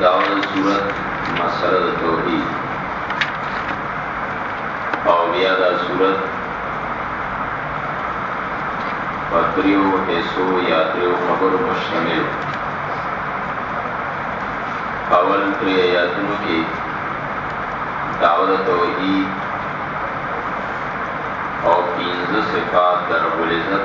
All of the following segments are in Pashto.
داول صورت مسله د توحید او بیا دا صورت پتریو حیثو یا تریو خبر مشتمل اول تری آیاتونو کې داول توحید او پینځه صفات در ولزت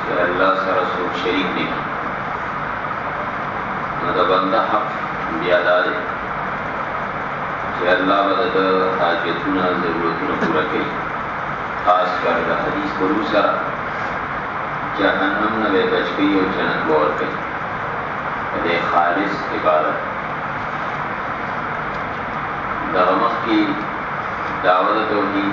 چې الله سره څوک شریک نه کړي نو د بنده حق بیا دا دی چې الله به د ده حاجتونه ضرورتونه پوره کوي خاص کر د حدیث په روح سره جهنم نه به بچ کوي او جنت به ورکوي په دې خالص عبادت دغه مخکې دعوه د توحید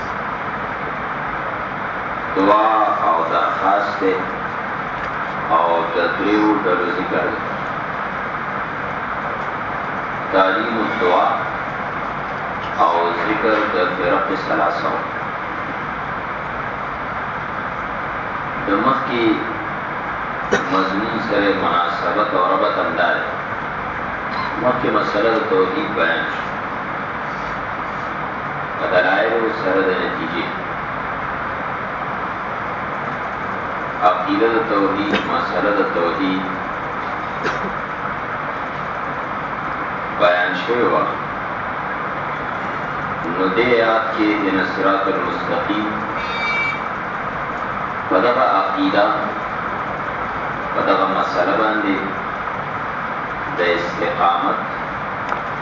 دعا او درخواست دی او د دریو ډلو ذکر دی تعلیم الدعا او ذکر د فرق سلاسو د مخکې مضمون سره مناسبت او ربط هم دی مخکې مسله د توحید بیان شو دلائلو سره د نتیجې عقیده د توحید مسله د توحید بیان شوی و نو دې یاد کې د نصرات المستقیم په دغه عقیده په دغه مسله باندې د استقامت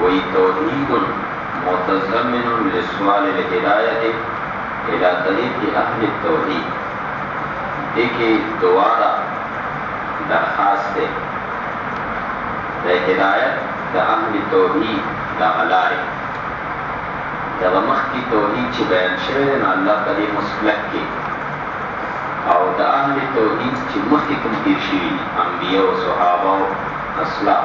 وایي، توحید متضمن لسوال الهدایة الی طریق اهل التوحید، دې کې دواړه درخواست دی، د هدایت د اهل توحید د هغه لارې، دغه مخکې توحید چې بیان شوی دی، نو الله په دې مسلک کې او د اهل توحید چې مخکې کوم تېر شوي دي، انبیاء، صحابه او اسلاف،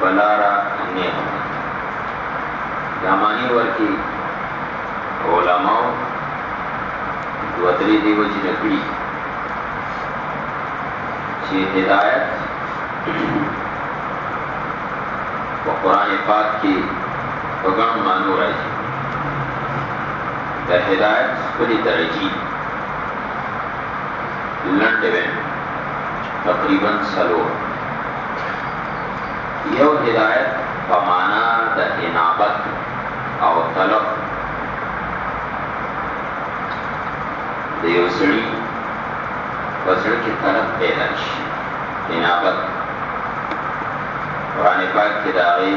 بلارا نه هم دا معنی ورکی علماء دو درې دی وجه نکړي چې هدایت په قران پاک کې په ګڼ مانو راځي د هدایت خپل درجی لنډه وین تقریبا سلو یو هدایت په معنا د انابت او طلب د یو سړي په زړه کې طلب پیدا شي انابت قرآن پاک کې د هغې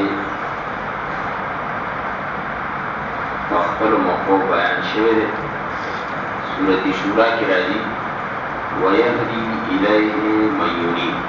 په خپلو موقعو بیان شوی دی سورت شورا کې راځي ويهدي إليه من ينيب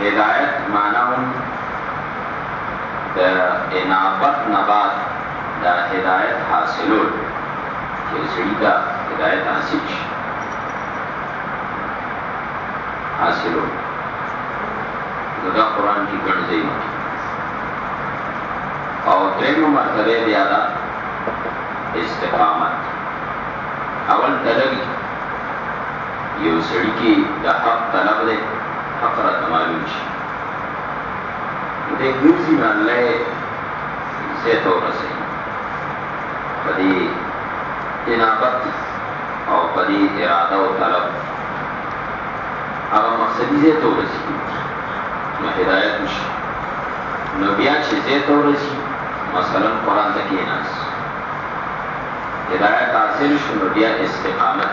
هدایت معنا هم د انابت نه بعد د هدایت حاصلول چې سړي ته هدایت حاصل شي حاصلول نو دا قرآن کې ګڼ ځای او درېیمه مرتبه بیا ده استقامت اول تلوي یو سړی کی د حق طلب دی حق راته معلوم شی نو دی ګرځی نه الله یې ځای ته ورسوي په دې انابت او په دې اراده او طلب هغه مقصدي ځای ته ورسي نو هدایت وشي نو بیا چې ځای ته ورسي مثلا قرآن ته کېناست هدایت حاصل شو نو بیا استقامت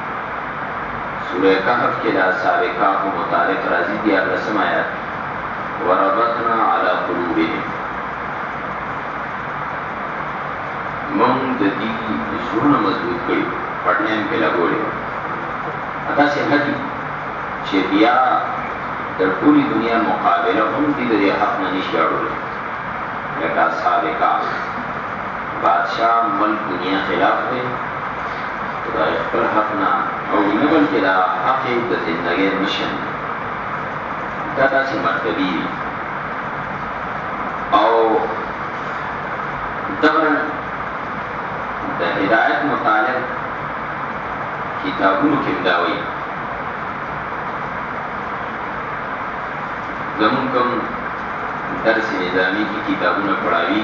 سوره کهف کې د اصحاب کهف متعلق راځي دی هغه سم آیات وربطنا على قلوبهم مونږ د دې زړونه مضبوط کړي پټنې په لګولې اته سه هدي چې بیا د ټولي دنیا مقابله هم دې د حق نه نشي اړول لکه اصحاب کهف بادشاه ملک دنیا خلاف دی او دا خپل حق نه اوړي نه بلکې دا حق یې د زندګۍ مشن دی دا داسې مرتبي دي او دغه د هدایت مطالب کتابونو کې دا وایي زمونږ کوم درس نظامی کی کتابونه پڑھاوی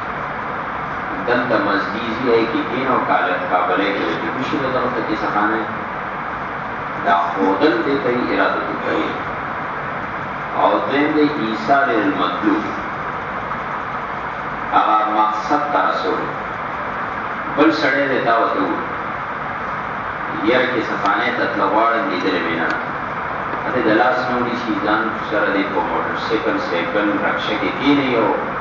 دلته مسجد ځای کې کین او کاله مقابله کې د مشي د طرف کې څخانه دا خودل دې ته اراده کوي او دین دې عیسی المطلوب هغه مقصد ته رسول بل سړی دې تا وته یره کې څخانه ته تلوار دې دې مینا دې دلاس نو دي شي ځان سره دې په موټر سایکل سایکل رکشه کې کینې یو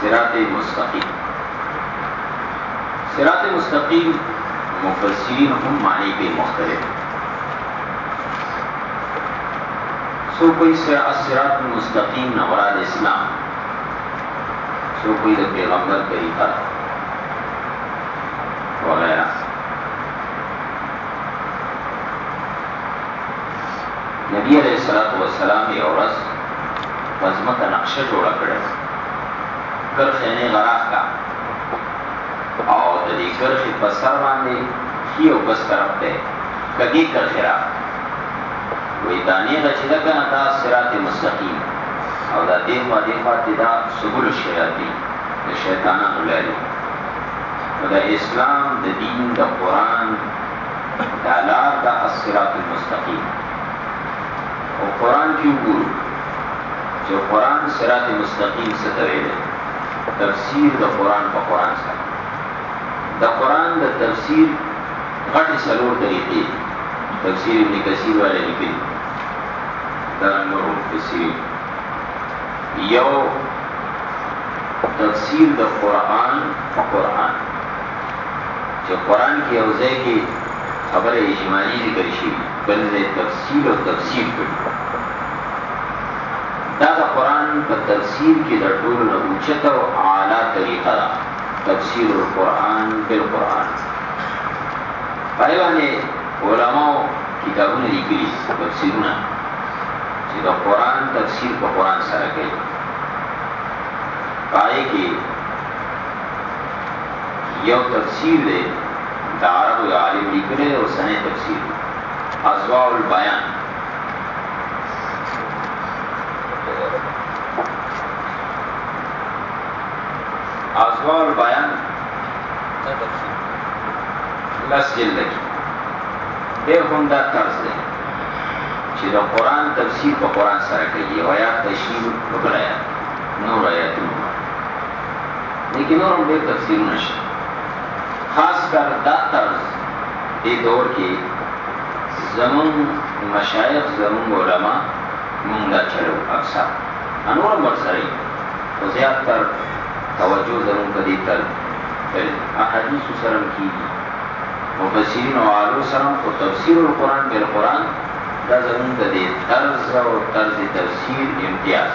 صراط مستقیم صراط مستقیم مفسرین هم معنی کې مختلف سو کوئی صراط مستقیم نه مراد اسلام سو کوئی د پیغمبر طریقه وغیرہ نبی علیه الصلاة والسلام یو ورځ په ځمکه نقشه جوړه کړې کرښې نه غراخ کا او د دې کرښې په سر باندې ښي او بس طرف ته کږې کرښې را وې دانې د چې دغه دا صراط مستقیم او دا دې خوا دې خوا دې دا سبل شیاطین د شیطانانو لارې نو د اسلام د دین د قرآن دا لار دا الصراط المستقیم او قران کې وګورو چې قران صراط مستقیم څه ته ویل تفسیر د قران په قران سره د قران د تفسیر غټ سلور طریقې تفسیر ابن کثیر والے لیکلي دا نور تفسیر یو تفسیر د قران په قران د قرآن کې یو ځای کې خبره اجمالي ذکر شوي بل ځای تفصیل او تفسیر کړي دا د قرآن په تفسیر کې د ټولو نه اوچته او اعلی طریقه ده تفسیر القرآن بالقرآن پای باندې علماو کتابونه لیکلي تفسیرونه چې د قران تفسیر په قران سره کوي پای کې یو تفسیر دی د عربو یو عالم لیکلی دی اوسنی تفسیر ازواع البیان ازواع البیان دا تفسیر لس جلد کې به هم دا طرز دی چې د قران تفسیر په قران سره کوي او یا تشریح په بل آیات نور آیاتونه دې کې نور هم ډېر تفسیرونه شته خاص کر دا طرز دې دور کې زمون مشایخ زمون علما مونږ دا چلو اکثر انور مرسري او زیات تر توجه زمون په دې تر بل احادیث سره کیږي مفسرین او عالو سره په تفسیر القرآن بل قرآن دا زمون د دې طرز او طرز تفسیر امتیاز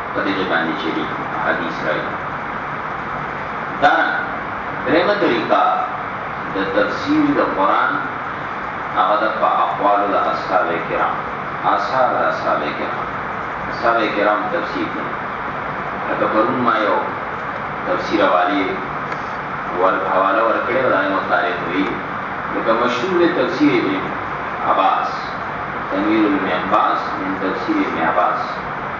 په دې باندې چې دی حدیث راځي دا درېمه طریقه د تفسیر د قران هغه د په اقوال د اصحاب کرام آثار د اصحاب کرام اصحاب کرام تفسیر دی لکه پرون ما یو تفسیر والی ور حواله ور کړې دا یو تاریخ وی لکه مشهور دی تفسیر دی عباس تنویر المعباس من تفسیر المعباس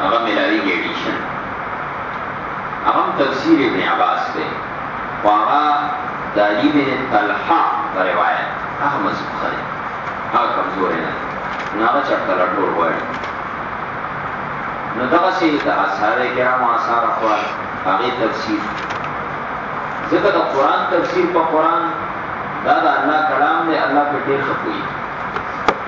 هغه ملاوی ایډیشن هغه تفسیر ابن عباس دی هغه د علی بن طلحه روایت هغه مضبوط دی هغه کمزور نه نه هغه چرته راټول وایي نو دغه سي د اثار کرام اثار اقوال هغه تفسیر ځکه د قران تفسیر په قران دا د الله کلام دی الله په ډیر خپوي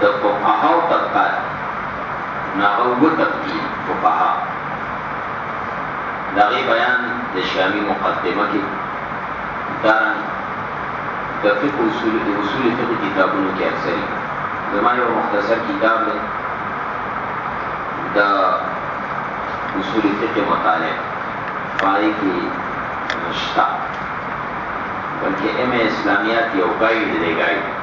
د فقهاو طبقه ده نو هغه اووه طبقې فقها د هغې بیان د شامي مقدمه کې دارن د فقه اصول د اصول فقه کتابونو کې اکثري زما یو مختصر کتاب دی د اصول فقه مطالعه پای کې شته بلکې ایم اسلامیات یو ګایډ دی ګایډ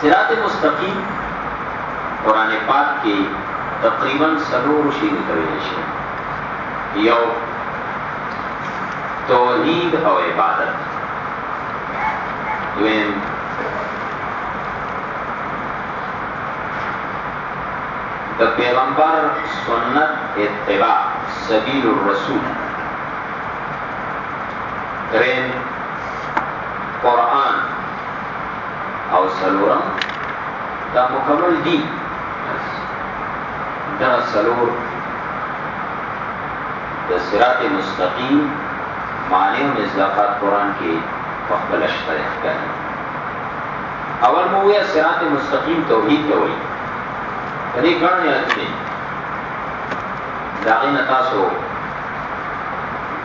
صراط مستقیم قرآن پاک کې تقریبا څلور شیونو ته ویل شي یو توحید او عبادت دویم د پیغمبر سنت اتباع سبیل الرسول دریم قرآن او سلورم دا مکمل دی دا سلور د صراط مستقیم معنی او مصداقات قرآن کې په خپل شته ښکاري اول مو ویا صراط مستقیم توحید ته وایي په دې ګڼ یاد دي دا غي نه تاسو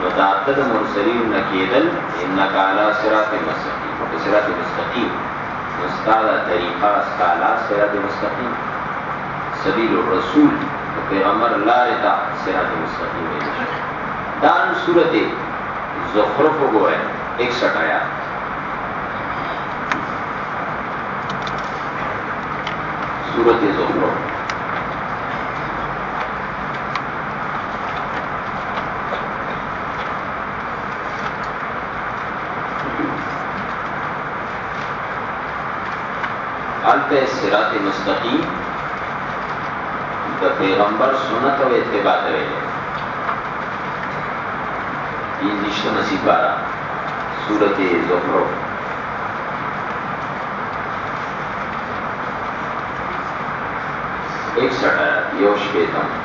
نو دا ته د مرسلینو نه کېدل انک علی صراط مستقیم په صراط مستقیم نو ستا دا طریقه ستا لار صراط مستقیم سبیل الرسول د پیغمبر لارې ته صراط مستقیم ویل شي دا نو صورت زخرف وګورئ 61 آیات سورت زخرف البته صراط مستقیم د پیغمبر سنت او اتباع ته ویل دي نشته نصیب بارا سورت زخرف ایک سٹا یوش پیتم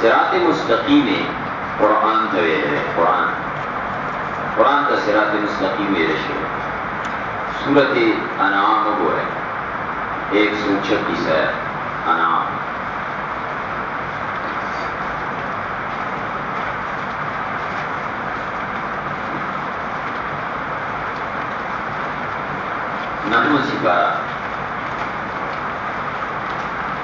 صراط مستقیم قرآن ته ویل دی قرآن قرآن ته صراط مستقیم ویل شي سورت انعام وګورئ 136 آیت انعام نحو سپارہ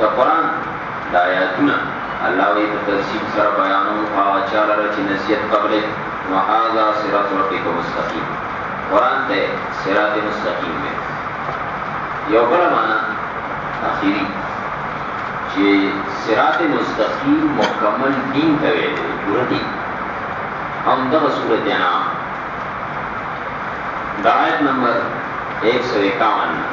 د قرآن د آیاتونه الله وی په تفصیل سره بیانو هغه چا لره چې نصیحت قبلې نو هاذا صراط ربک مستقیم قرآن ته صراط مستقیم دی یو بل معنا اخیری چې صراط مستقیم مکمل دین ته ویل پوره دین هم دغه صورت انعام دعایت نمبر 151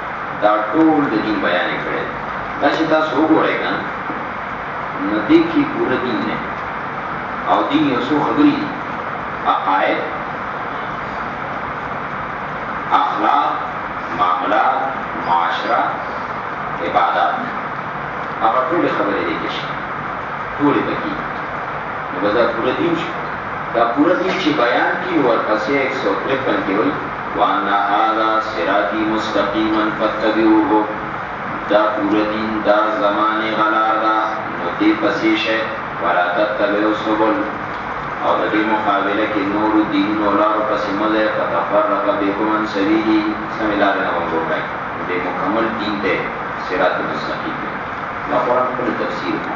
دا ټول د دین بیان یې کړی دی. دا چې تاسو وګورئ که نه نو دې کې پوره دین دی او دین یو څو خبرې دي عقاید اخلاق معاملات معاشره عبادات هغه ټولې خبرې دې کې شي ټولې پکې نو دا پوره دین شو دا پوره دین چې بیان کړي ورپسې 153 کې وایي وان هذا صراطی مستقیما فاتبعوه دا پوره دین دا زما نیغه لار ده نو دې پسې شئ ولا تتبعوا السبل او د دې مقابله کې نورو دینونو او لارو پسې مه ځئ فتفرق بکم عن سبیلي سمې لارې نه ور جوړ کړئ د مکمل دین دی صراط مستقیم دی دا قرآن خپل تفسیر دی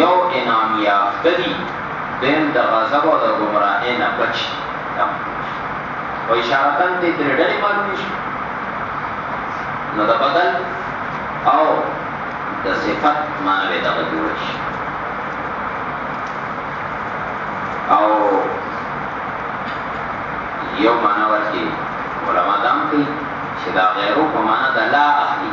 یو انعام یافته دي دویم د غضب او د ګمراهۍ نه بچ دي دا او اشارتا دې درې ډلې معلوم شي نو د بدل او د صفت معنی به دغه جوړ شي او یو معنی ورته علما دام کوي چې دا غیرو په معنی د لا اخلي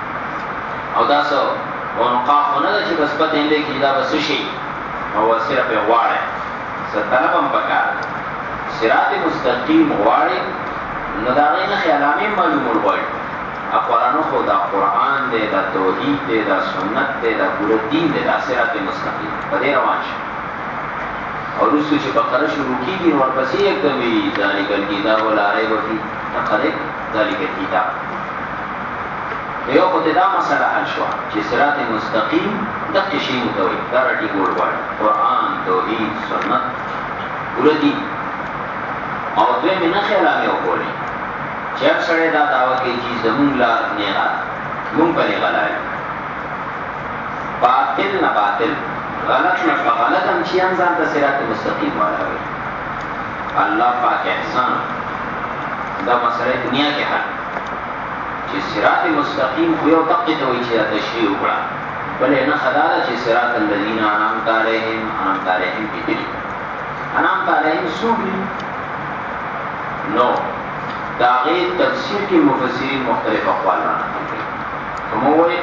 او دا سو ونقاح نه ده چې بس پته نه کې دا بس شي او وسیله په غواړي ستنه هم پکار صراط مستقیم غواړي نو دا نه خیالامي معلومول غواړي اقرانو خو دا قران دی دا توحید دی دا سنت دی دا ګور دین دی دا صراط مستقیم په دې روان شي او رسو چې بقره شروع کیږي ورپسې یې کوي ذالک الکتاب لا ریب فیه تقریب ذالک الكتاب یو خو دا مسله حل شو چې صراط مستقیم د شي متوي دا رټي ګول وړ قران توحید سنت ورته او دوی مې نه خیال مې وکړي چې سره دا داوا کوي چې زمونږ لا نه را مونږ په نه غلای باطل نه باطل غلط نه غلط هم چې انسان ته صراط مستقیم وایي الله پاک احسان دا مسئله دنیا کې حل چې صراط مستقیم خو یو تقی ته وایي چې دا تشریح وکړه بلې نه خدا ده چې صراط الذین انعمت علیهم انعمت علیهم کې دي انعمت علیهم څوک دي نو د هغې تفسیر کې مفسرین مختلف اقوال را نقل کوي که مو وایي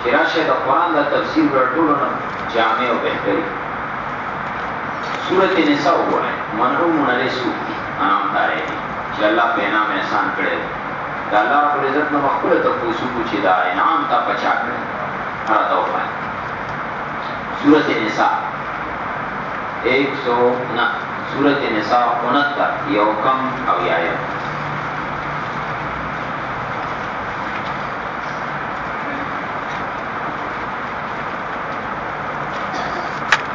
چې راشه د قرآن د تفسیر ټولو نه جامع او بهتري سورت نساء وګورئ منعوم منلې څوک دي انعام دارې دي چې الله په انعام احسان کړی دی د الله رب العزت نه خپل ته پوښتنه چې دا انعام تا پچا کړی هر تا وایي سورت نساء 100 نه سورت نساء 69 یو کم او یا یو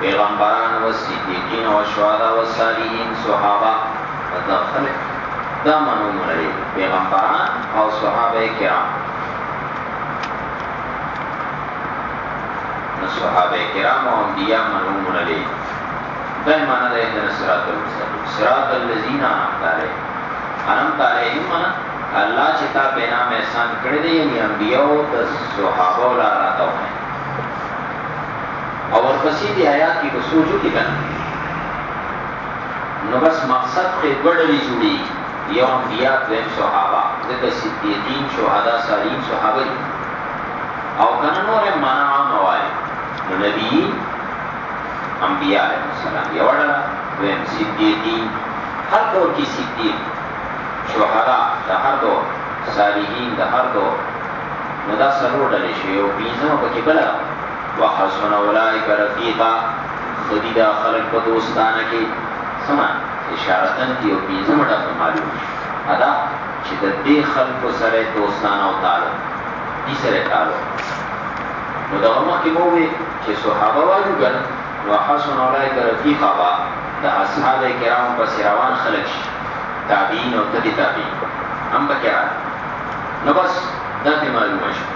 پیغمبران و صدیقین و شهدا و صالحین صحابه دا خلک دا منو مړی پیغمبران او صحابه کرام نو صحابه کرام او انبیاء منو مړی دا معنا ده د صراط المستقیم صراط الذین انعمت علیهم انعمت علیهم معنا الله چې تا په نام احسان کړی دی یعنی انبیاء او صحابه لپاره راته او ورپسې دی آیات کې بسوجو کې کنه نو بس مقصد کې ګډوي جوړي یو انبیاء دویم صحابه ځکه صدیقین شهدا صالحین صحابه دي او کنه نور معنا عام وای نو نبی انبیاء علیه السلام یو ډول دویم صدیقین هر دور کې صدیق شهدا د هر دور صالحین د هر دور نو دا سلو ډلې شوی او پینځمه پکې بله وحسن اولائک رفیقا خدی دا خلق په دوستانه کې سما اشارتن دی او بیزم ډا معلوم ادا چې د دې خلق سره دوستانه او تعلق دې سره تعلق نو دا ما کې مو وی چې صحابه وایو ګل وحسن اولائک رفیقا با د اصحاب کرام په روان خلق شي تابعین او تبع تابعین هم پکې نو بس دا دې معلومه شي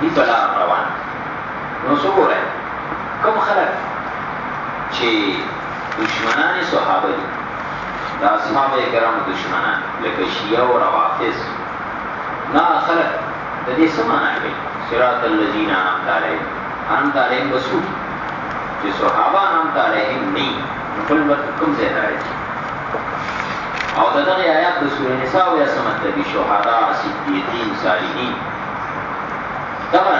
دي په لار روان نو څه ګورئ کوم خلک چې دشمنان صحابه دي د اصحاب کرامو دشمنان لکه شیعه او روافض دا خلک د دې څه معنا کوي صراط الذین انعمت علیهم انعمت علیهم بسوټ چې صحابه انعمت علیهم نه بل وخت کوم ځای راځي او د دغه آیات د سورې نساء او یا سمت دی شهدا صدیقین صالحین طبعا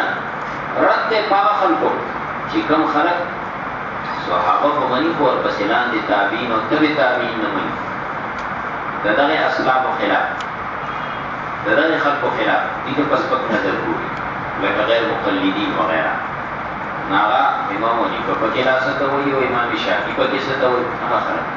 رد ته پاغه خلکو چې کوم خلک صحابه په منی خو ور پسې لاندې تابعین او تبع تابعین نه مني د دغه اسلام خلاف د دغه خلکو خلاف دي ته پس پک نظر کوي لکه غیر مقلدین وغیرہ ناغا امام ونی په پکې لا ستوي او امام شافعي په کې ستوي هغه خلک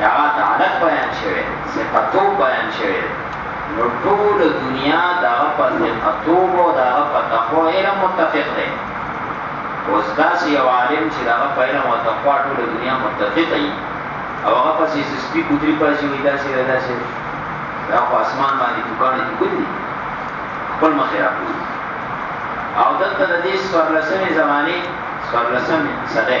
دا عدالت بیان شوی ثقتوب بیان شوی نو ټول دنیا دا په ثقتوب او دا په تقوا علم متفق دی اوس داسې یو عالم چې دا په علم او تقوا ټول دنیا متفق دی او هغه پسې سپی کوتري پاسي وي داسې داسې دا په اسمان باندې دکان دي ګوري خپل مخ راکو او دلته د دې سوارلسمې زمانه سوارلسمې صدې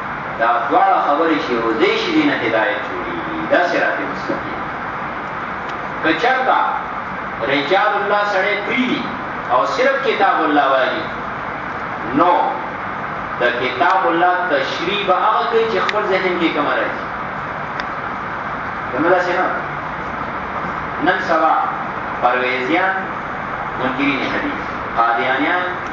دا دواړه خبرې چې یو ځای شي دینه هدایت جوړیږي دا صراط مستقیم که چرته رجال الله سره پریدي او صرف کتاب الله وایي نو د کتاب الله تشریح به هغه کوي چې خپل ذهن کې کوم راځي زموږ څنګه نن سبا پرویزیان منکرین حدیث قادیانیان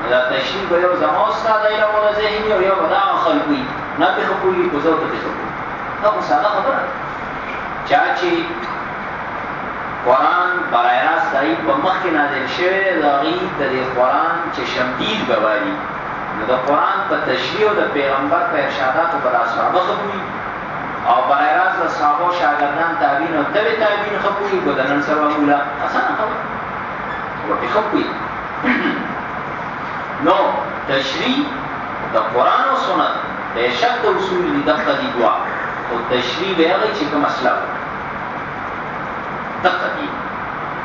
نو دا تشریح به یو زما استاد یې له مولا ذهني او یو به دا خلک وي نه پې ښه پوهېږي خو زه ورته پې ښه پوهېږم دا خو ساده خبره چا چې قرآن برای راست دای په مخ کې نازل شوی د هغې د دې قرآن چې شمدید به وایي نو د قرآن په تشریح او د پیغمبر په ارشاداتو به دا صحابه ښه پوهېږي او برای راست د صحابه شاګردان تابعین او تبع تابعین ښه پوهېږي خو د نن سبا مولا اسانه خبره نو په خپل کوي نو تشریح د قران او سنت به شک د اصول دي دغه دي دوا او تشریح به هغه چې کوم اسلام دغه دي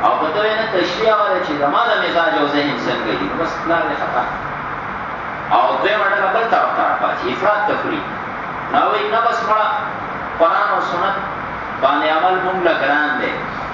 او په تو نه تشریح هغه چې زماده مزاج او ذهن څنګه دي بس لا نه خطا او دوی مړه بل طرف ته پاتې افراط تفریح نو نه بس مړه قران او سنت باندې عمل مونږ لا ګران دي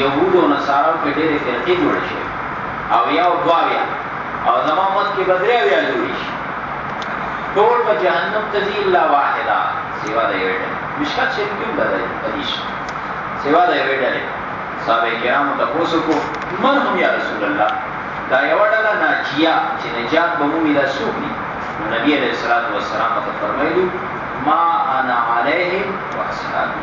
یهودو او نصاراو کې ډېرې فرقې جوړې شوې او یا او دوه اویا او زما امت کې به درې اویا جوړې شي ټول به جهنم ته ځي الا واحده سوا د یوې ډلې مشکات شریف کې هم دا دی حدیث سوا د یوې ډلې صحابه کرامو تپوس وکړو من هم یا رسول الله دا یوه ډله ناجیه چې نجات به مومي دا څوک دي نو نبي علیه الصلاه والسلام ته فرمایلي ما انا علیهم واصحابي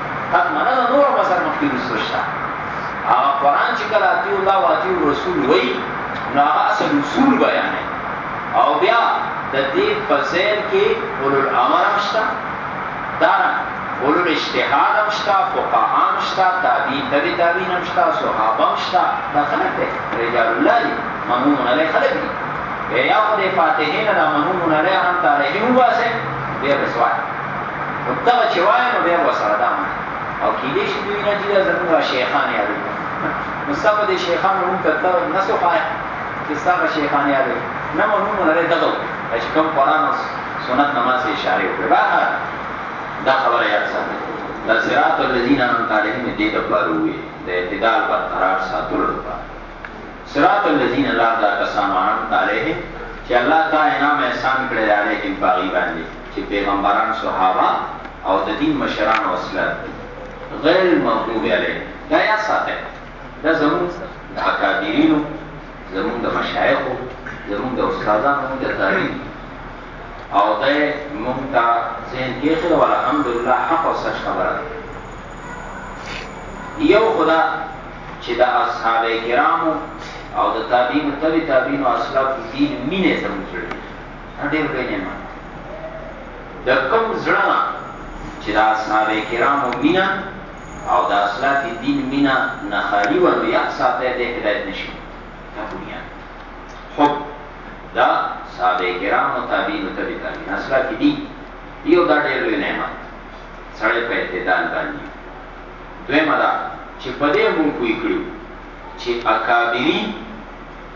قد مننه نور مزر مخکې رسو شته هغه قرآن چې کله اتی الله او اتی رسول وای نو هغه اصل اصول بیان او بیا د دې په ځین کې اولو الامر مشتا دا اولو اجتهاد مشتا فقها مشتا تابع تبع تابع مشتا صحابه مشتا دا خلک دي رجال الله دي ممنون علی خلک دي یا خدای فاتحین را ممنون علی ان تعالی هو واسه بیا رسوای دغه چې وایي نو بیا وسره دا او کېدې شي دوی نه چې زموږ شیخان یادوي نو ستاسو د شیخانو نوم ته ته نه څه وایې چې ستاسو شیخان یادوي نه مو نوم لري دغه چې کوم قرآن او سنت نماز اشاره وکړي بهر دا خبره یاد ساتئ دا صراط الذین انعمت علیهم دې د پاره وي د اعتدال برقرار ساتلو لپاره صراط الذین الله دا کسان انعمت علیهم چې الله تعالی انعام احسان کړی علیهم باغی باندې چې پیغمبران صحابه او د دین مشران او اسلام دي غیر المغضوب علیهم دا یا ساته دا زموږ د اکابرینو زموږ د مشایخو زموږ د استادانو د تاریخ او د موږ ته ذهن کې خو الحمدلله حق او سچ خبره یو خدا چې د اصحاب کرامو او د تابعین تبع تابعین او اسلاف دین مینه زموږ ډېر به یې منه د کوم زړه نه چې د اصحاب کرامو مینه او د اسلاف دین مینه نه خالي وه نو یاد ساتی دی هدایت نه شي دا بنیاد حب دا صحابه کرامو تابعین او تبع تابعین اسلاف دین یو دا ډېر لوی نعمت سړی په اعتدال باندې دویمه دا چې په دې مونږ پوه کړو چې اکابرین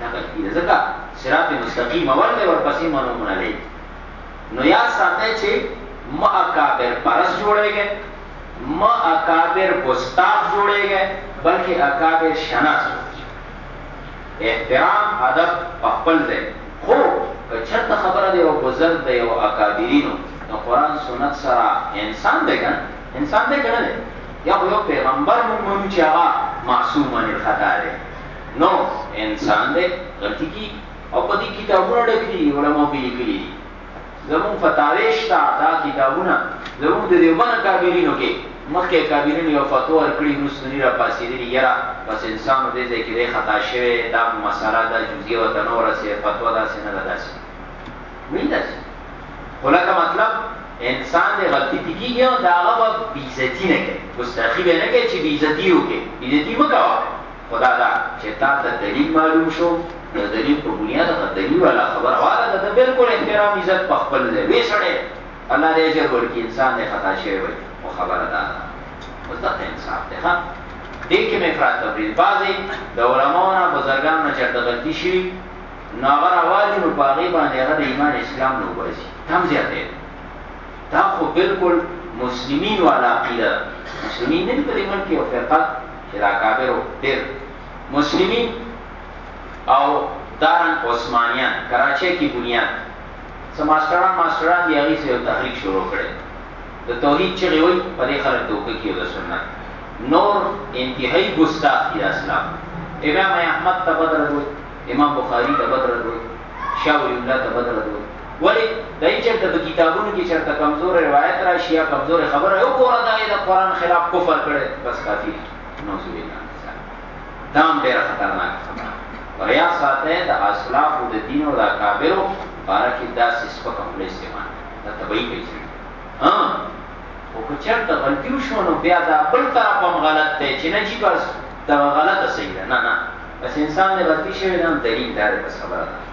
دغه کیږي ځکه صراط مستقیم اول دی ورپسې منو مونږ لري نو یاد ساتئ چې ما اکابر پرس جوړېږي ما اکابر ګستاخ جوړېږي بلکې اکابر شناس احترام ادب په خپل ځای خو که چېرته خبره دی او بزرګ دی او اکابرینو نو قرآن سنت سره انسان دی کنه انسان دی کنه یا خو یو پیغمبر مونږ مونږ چې هغه معصوم نه خطا دی نو انسان دی غلطی کی او په دې کتابونو ډکې علماء په لیکلي زمون فتاوی شتا دا کتابونه زمون د دیوبان کابینینو کې مخکې کابینینو یو فتوا ورکړي نو سنی را پاسې دی یرا بس انسان دې دې کې خطا شوی دا مسله دا جزئیه وته نو رسې فتوا دا سینه دا داسې وینځ خلاصه مطلب انسان دې غلطی کیږي او دا هغه بیزتی نه کوي مستخیل نه کوي چې بیزتی وکړي بیزتی مکوه خو دا ده چې تا ته دلیل معلوم شو، د دلیل په بنیاد هغه دلیل والا خبره واله ده، ته بلکل احترام عزت په خپل ځای، وې سړی الله دې اجر ورکړي، انسان دی خطا شوی وای، خو خبره دا ده اوس دغه انصاف دی ښه دې کې مې افراط تفریط بعضې د علماو نه بزرګانو نه چېرته غلطي شوي نو هغه راوالي نو په هغې باندې هغه د ایمان اسلام نه وباسي دا هم زیاتی دی دا خو بلکل مسلمین والا عقیده ده مسلمین نه دي په دې ملک کې یو فرقه داکابرو ډیر مسلمین او دارن عثمانیان کراچۍ کی بنیاد څه ماسټران ماسټران دی هغه سره تحریک شروع کړي د توحید چې وی په دې خلک دوکه کیو د سنت نور انتهایی ګستاخ دی اسلام امام احمد ته بدر دوی امام بخاری ته بدر دوی شاول الله ته بدر دوی ولې دای چرته په کتابونو کې چرته کمزور روایت راشي یا کمزور خبره یو ګوره دا د قران خلاف کفر کړي بس کافی ده نوز بالله دام ډیر خطرناک خبره وریا ساته د اسلاف او د دین او د کابرو بارا کې داسې سپک خپل استعمال دا تبعی پیسې ها او که چرته غلطي وشو نو بیا دا بل طرف هم غلط دی چې نه جی بس دا غلطه صحیح ده نه نه بس انسان نه غلطي شوی نه دلیل دار بس خبره ده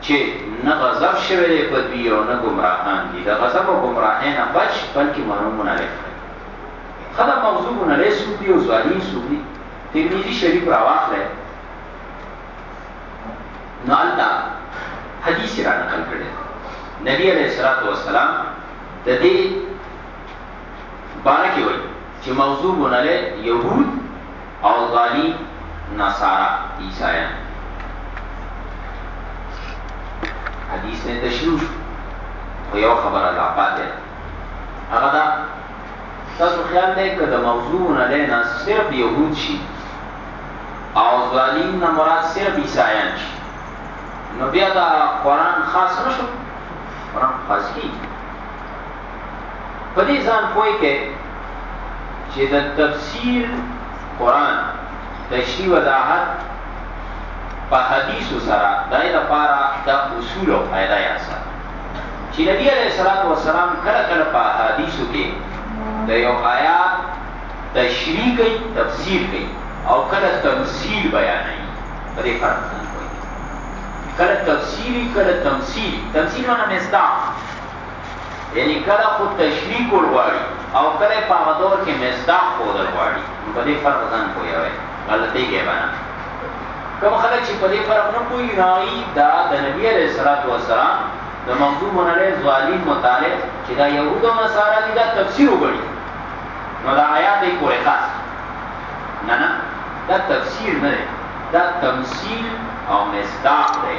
چه نه غضب شوی دی په دوی او نه ګمراهان دي د غضب او ګمراهۍ نه بچ بلکې منومون علیه ښه دا مغضوبون علیه څوک دي او ظالم څوک دي ترمذي شریف راواخلی نو هلته حدیث را نقل کړی نبی علیه الصلاة والسلام د دې باره کې وایي چې مغضوب علی یهود او ځاني نصارا عیسایان حدیث نه تشریح شو خو یو خبره لا پاتې هغه دا تاسو خیال دی که د موضوع نه دی نه صرف یهود شي او ظالم نه مراد صرف عیسایان شي نو بیا دا قرآن خاص نه شو قرآن خاص کیږي په دې ځان پوه کې چې د تفسیر قران تشریح وضاحت په حدیث سره دای د پارا د اصول او قاعده یا سره چې نبی علیہ الصلوۃ والسلام کله کله په حدیثو کې د یو آیات تشریح کوي تفسیر کوي او کله تمثيل بیانوي په دې فرق کله تفسیری کله تمثیل تمثیل معنی مصداق یعنی کله خود تشریح کول غواړي او کله په هغه دور کې مصداق ښودل غواړي نو په دې فرق ځان پوهوئ غلطېږئ به نه کوم خلک چې په دې فرق نه پوهېږي نو هغوی دا د نبي علیه الصلات وسلام د مغضوب علیه ظالم مطالب چې دا یهود او نصارا دي دا تفسیر وګڼي نو دا آیات یې پورې خاص نه نه دا تفسیر نه دی دا تمثیل او مصداق دی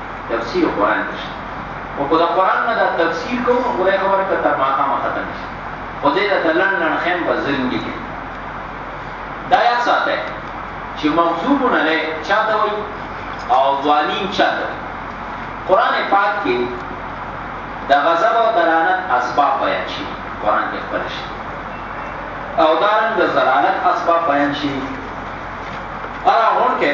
تفسیر قرآن نشته او په قرآن نه دا تفسیر کوو نو خدای خبره که تر ماښامه ختم شي خو دې درته لنډ لنډ ښیم به زر ولیکي دا یاد ساته چې مغزوبون علی چا ته وایي او ظالم چا ته وایي قرآن پاک کې د غضب او دلالت اسباب بیان شي قرآن کې خبر شي او دارن د زلالت اسباب بیان شي ارا هون کې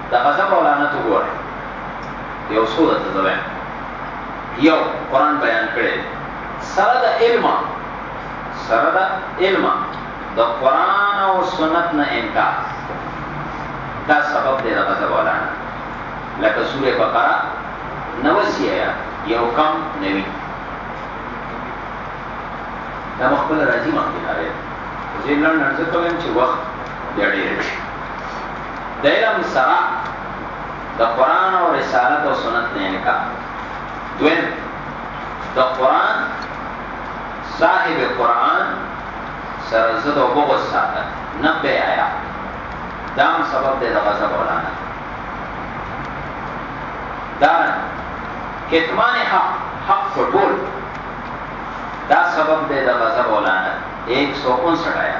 دا غضب او لعنت وګوره یو څو د تزوی یو قران بیان کړي سره د علم سره د علم د قران او سنت نه انکار دا سبب دی د غضب او لعنت لکه سوره بقره نوسی آیا یو کم نوی دا مخبل راځي مخکې راځي زه لړ نړځه کوم چې وخت بیا ډېر شي د علم سره د قرآن او رسالت او سنت نه انکار دویم د قرآن صاحب قرآن سره زد او بغض ساته نه به آیا دام سبب دی د غضب ولانا دا کتمان حق حق فټول دا سبب دی د غضب ولانا 159 آیا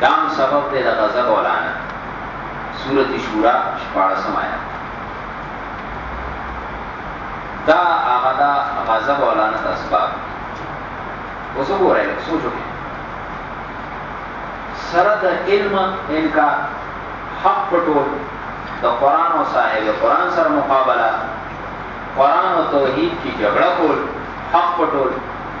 دام سبب دې د غضب او لعنت سورت شورا شپاړسم آیات دا هغه دا غضب او لعنت اسباب اوس وګورئ سوچ وکړئ سره د علم انکار حق پټول د قران او صاحب قران سره مقابله قران او توحید کی جګړه کول حق پټول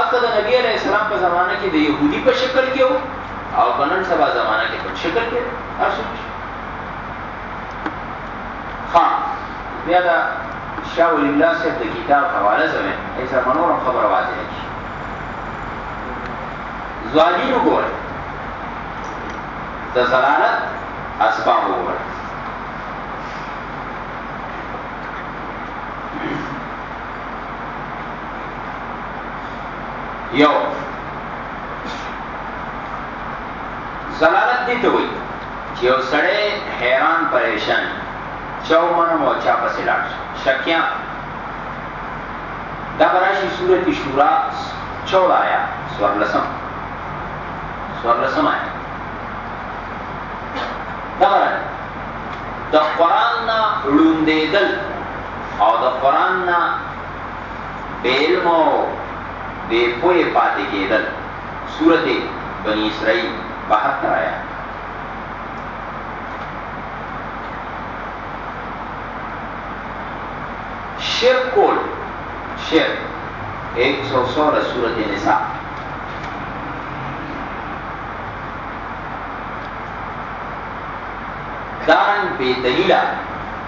اته د نبی علیہ السلام په زمانه کې د يهودي په شکل کې وو او په نن سبا زمانه کې په شکل کې تاسو ها بیا دا شاو الله صاحب د کتاب حواله زمه ایسا منور خبر واځي ځوانینو ګور د زلالت اسباب وګور یو زلالت دي ته وي چې یو سړی حیران پریشان چاو منم او چا پسې لاړ شکیا دا براشي سورته شورا چولا آیا سور لسم سور لسم آیا دا د قران نه لوندېدل او د قرآن نه بې علم او بې پوهې پاتې کېدل سورت بني اسرائیل بهتر آیات شرک کول شرک ایک سو سولہ سورت نساء دارن بے دلیلہ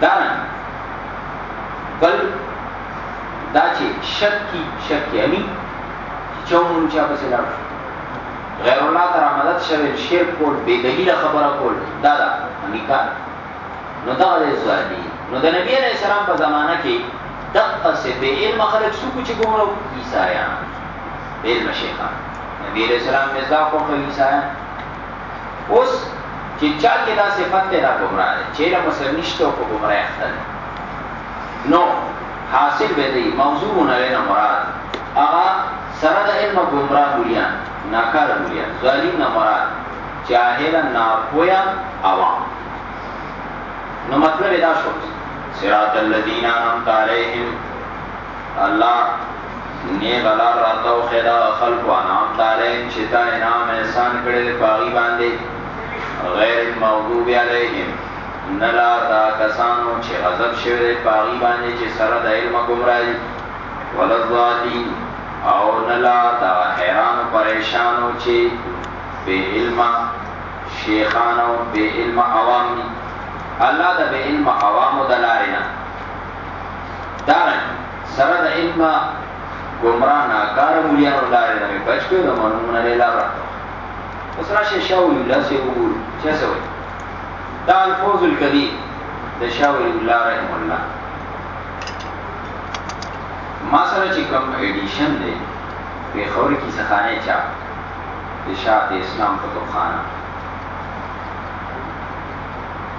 دا نه بل دا چې شک کی شک کی امی چون مون چا پسې لاړ غیر الله تعالی مدد شوی شرک کول بے دلیل خبره کول دا دا نکاح نو دا د زوالي نو د نبی علیہ السلام په زمانہ کې دقه سه به علم خلق سو کوچ ګورو عیسایان علم شیخان نبی علیہ السلام مزدا کو عیسایان اوس چې چا کې دا صفت دی دا ګمراه دی چې علم سره نشته او په ګمراه اخته دی نو حاصل به دی موضوع نه نه مراد هغه سره د علم ګمراه مليان ناکار مليان ظالم نه مراد جاهل ناپویا عوام نو مطلب دا شو صراط الذين انعمت عليهم الله نیغه لار راته وښیه دغه خلکو انعام دارین چې تا انعام احسان کړی دی په هغوی باندې غیر المغضوب علیهم نه لار دا کسانو چې غضب شوی دی په هغوی باندې چې سره د علمه ګمراهي ولضالین او نه لار دا حیرانو پریشانو چې بې علمه شیخان او بې علمه عوام دي الله د بې علمه عوامو د لارې نه دا سره د علم ګمراه ناکار مليانو لارې نه مې بچ کړو د منونو نه لار راکړو اوس راشي شاه ولي الله سي وګورو چې څه وایي دا الفوز الکبیر د شاه ولي الله رحم الله ما سره چې کوم ایډیشن دی په خور کې څخانه چا د شاه د اسلام په توخانه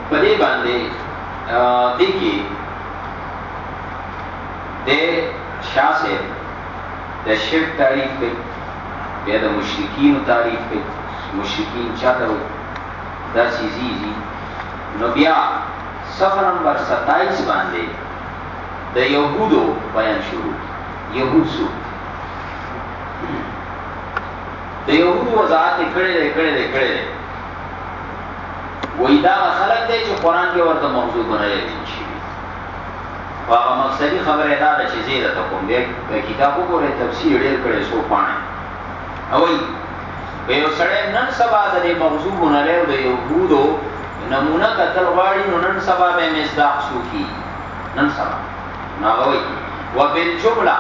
په دې باندې دې کې د شاه صاحب د شرک تعریف کوي بیا د مشرکین تعریف کوي مشرکین چاته وي دا سیزی دي نو بیا صفحه نمبر 27 باندې د یهودو بیان شروع یهود سو د یهودو وضاحت کړي کړي کړي وای دا خلک دی چې قران کې ورته موضوع بنایي شي هغه مقصدی خبره دا ده چې زیاده ته کوم دی کتاب وګوره تفسیر ډېر کړي سو پانه او په یو سړی نن سبا د دې موضوع بنایي د یهودو نمونه کتل غواړي نو نن سبا به مصداق شو کی نن سبا نو وای وبالجمله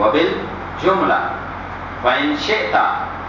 وبالجمله فإن شئت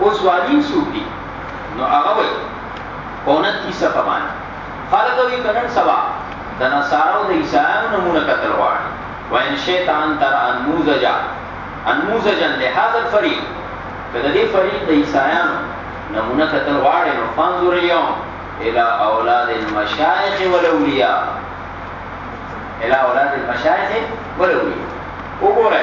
اوس والین څوک دي نو هغه وایي په انتیس په باندې خلک وایي که نن سبا د نصارو د عیسایانو نمونه کتل غواړي وان شئت ان تر انموذجا انموذجا لهذا الفريق که د دې فريق د عیسایانو نمونه کتل غواړي نو فانظر اليوم الى اولاد المشايخ والاولياء الى اولاد المشايخ والاولياء وګوره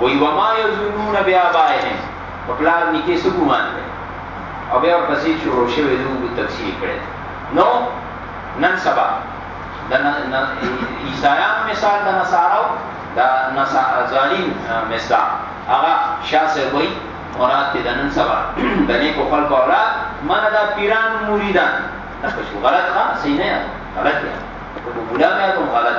وی وما یظنون بیابائهم په پلار نکې څه ګومان دی او بیا ورپسې شروع شوې د وګړو تفسیر کړي نو نن سبا د عیسایان مثال د نصاراو د نصارین مثال هغه شاسه وای مراد دې د نن سبا د نیکو خلکو اولاد من دا پیران مریدان تاسو غلط ښه صحیح نه غلط یا په ګولامه غلط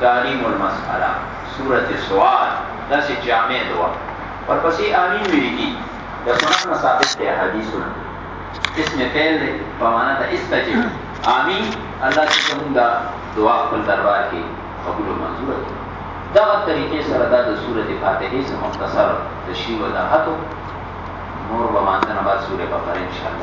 تعلیم المسأله، سورة سواد داسې جامع دعا ورپسې آمین ویل کیږي د سنت نه ثابت دی احادیثو نه اسم فعل دی په معنا د استجب آمین الله چې زموږ دا دعا خپل دربار کې قبول او منظور کړي دغه طریقې سره دا د سورة فاتحه سره مختصر تشریح وضاحت نور به مانځنه بعد سورة بقره ان شاء الله